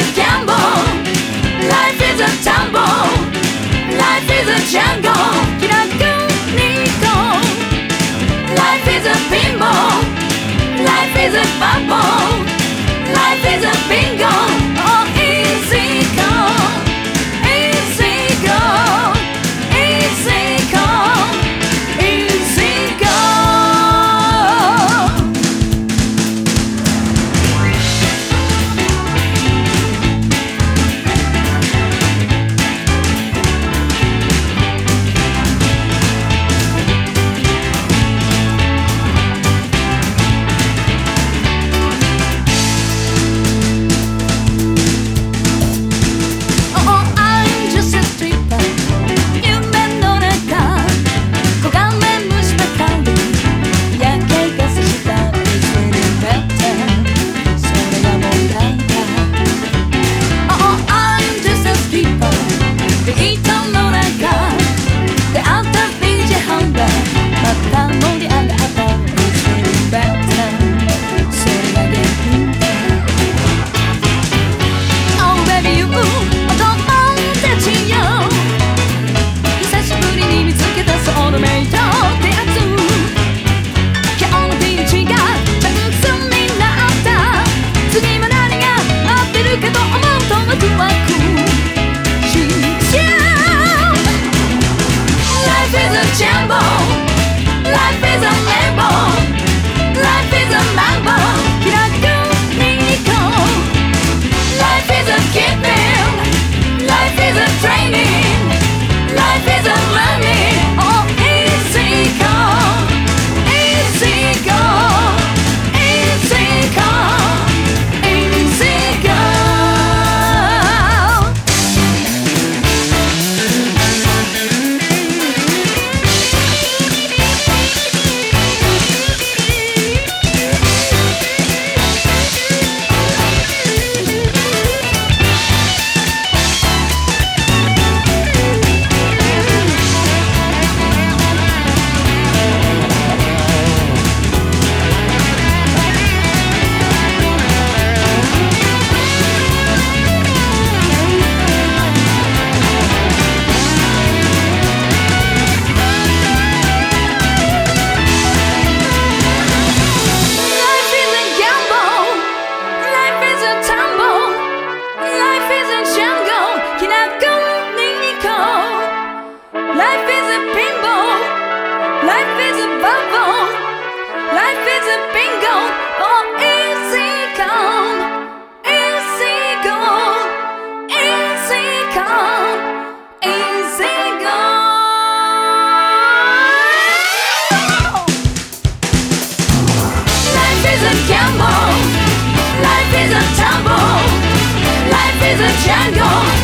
a gamble. Life is a tumble. Life is a jungle. Kinako Life is a pinball. Life is a bubble. Life is a bingo. 相拥。